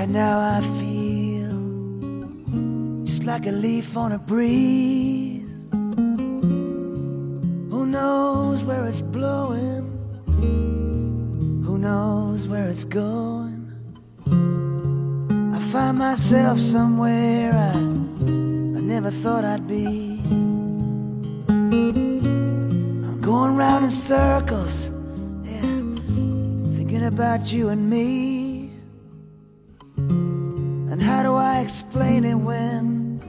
Right now I feel just like a leaf on a breeze. Who knows where it's blowing? Who knows where it's going? I find myself somewhere I, I never thought I'd be. I'm going round in circles, yeah, thinking about you and me. And how do I explain it when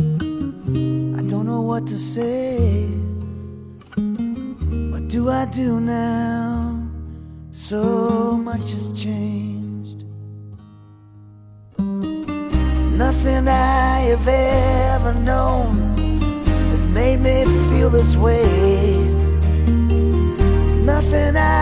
I don't know what to say? What do I do now? So much has changed. Nothing I have ever known has made me feel this way. Nothing I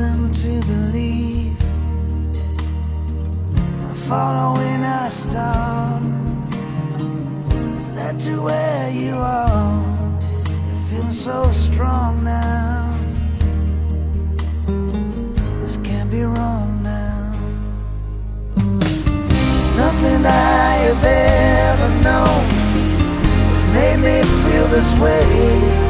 reason to believe. Following a star has led to where you are. You feel so strong now. This can't be wrong now. Nothing I have ever known has made me feel this way.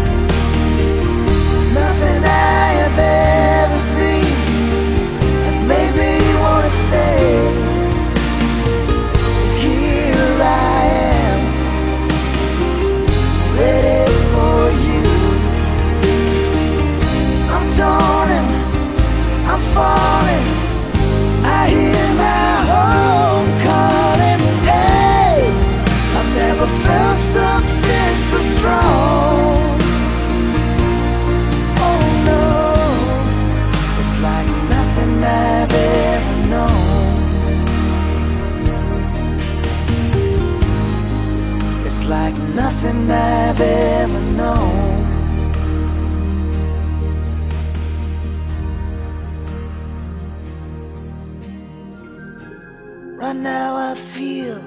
I've ever known. Right now I feel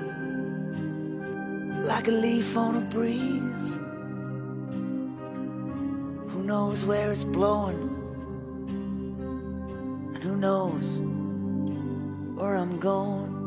like a leaf on a breeze. Who knows where it's blowing? And who knows where I'm going?